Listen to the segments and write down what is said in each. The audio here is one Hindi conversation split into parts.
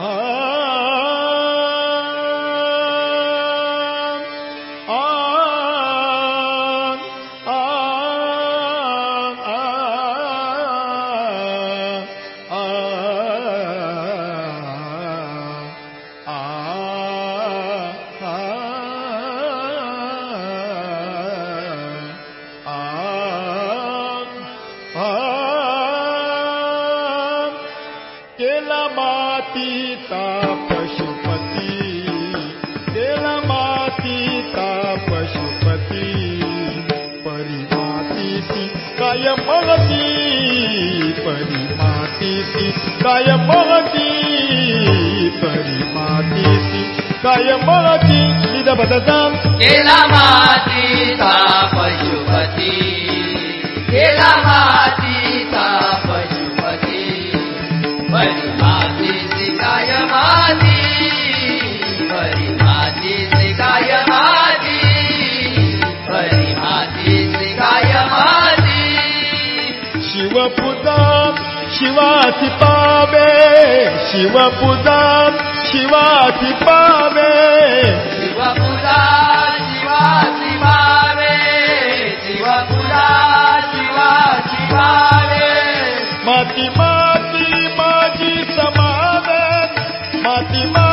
Ah. पशुपती परिमातीची काय महती परिमातीची काय महती परिमातीची काय महती इद बदता केला मातीचा पशुपती, केला मातीचा Shiva Tipave, Shiva Buddha, Shiva Tipave, Shiva Buddha, Shiva Tipave, Shiva Buddha, Shiva Tipave, Mati Mati Maji Samave, Mati Mati.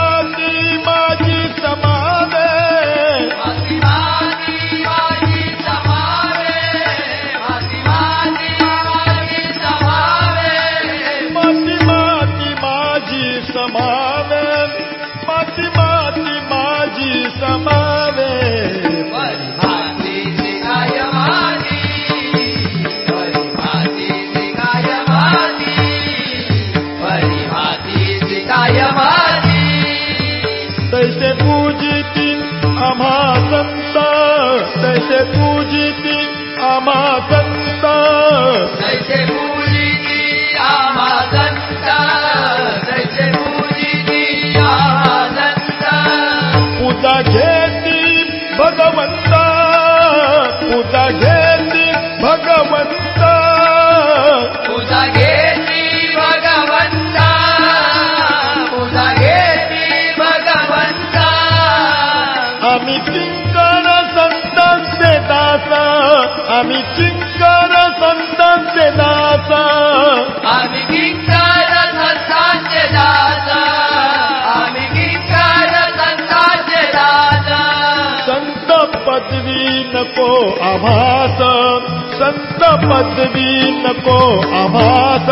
आम्ही चिंकर संतांचे दास आम्ही चिंकर संतांचे दास आम्ही किंकार संतांचे दास आम्ही किंकार संतांचे दास संत पदवी नको आभास संत पदवी नको आभास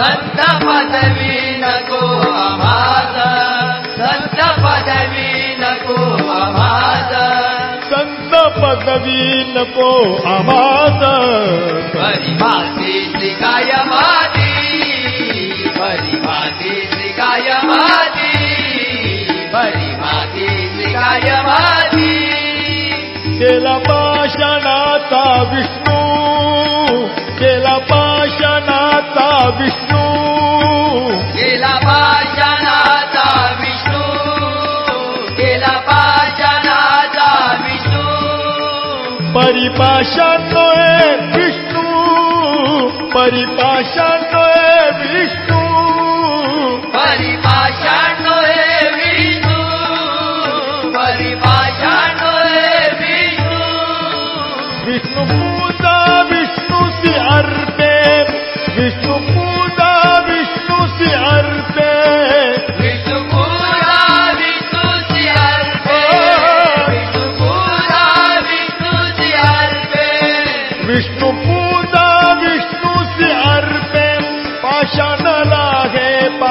संत पदवी नको आभास नवीन न को आवाद परि भाषकावादी परि भाषकावादी केला पाषणता विष्णु केला पाषणता विष्णु परिपाषाणोय विष्णू परिपाषाणोय विष्णू परिभाषाणो हे विष्णू परिभाषाणो हे विष्णू विष्णु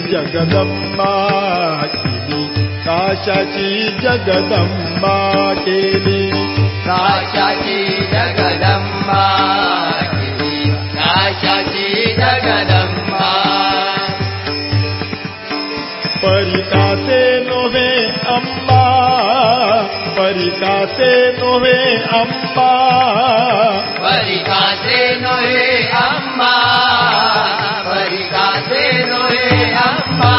जगदंबा केली. काशाची जगदंबा केली. काशाची से नोहे अम्बा परिका से नोहे अम्बा परिका से नोहे अम्बा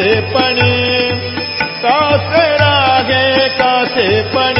कासे पणे कासे रागे कासे पणे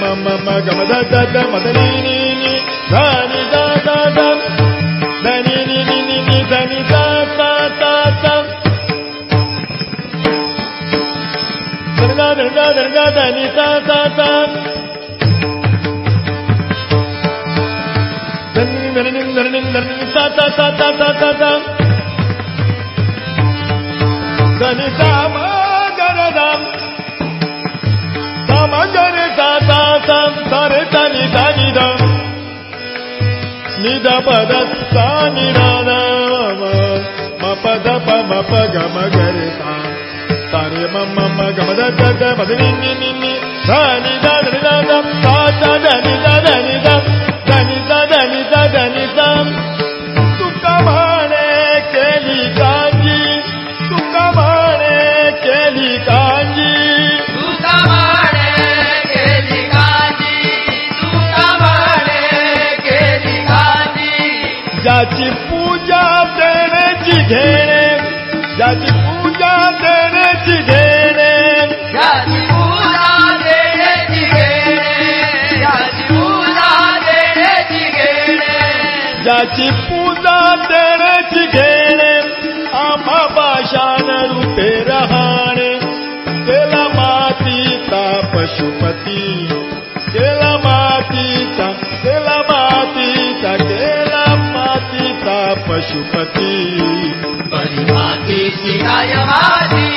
मम मम गम द द द म まじゃれたたさんされたにたにだにだぱだったにらなまぱだぱまぱがまがれたたれまままがまだだだまでににににさにだだにだださだだにだだにだ जज पूजा देने जिघेने जज पूजा देने जिघेने जज पूजा देने जिघेने जज पूजा देने जिघेने जज पूजा देने जिघेने तेला मातीचा पशुपती पशुपती। बरी मातीची गाय माझी